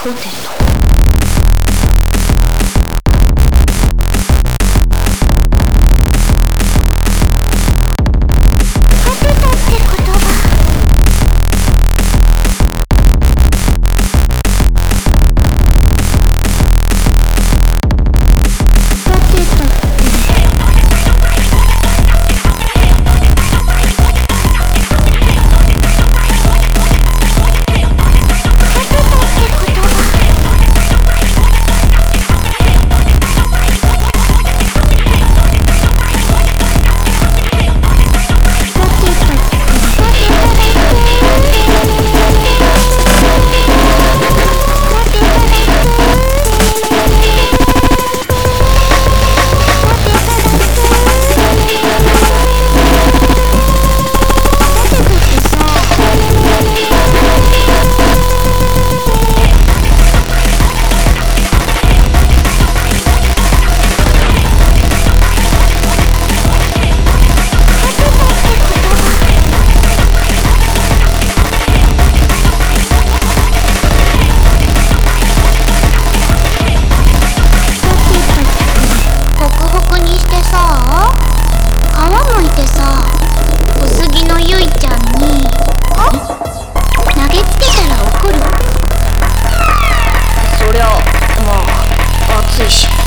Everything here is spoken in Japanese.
ポテト тысяч.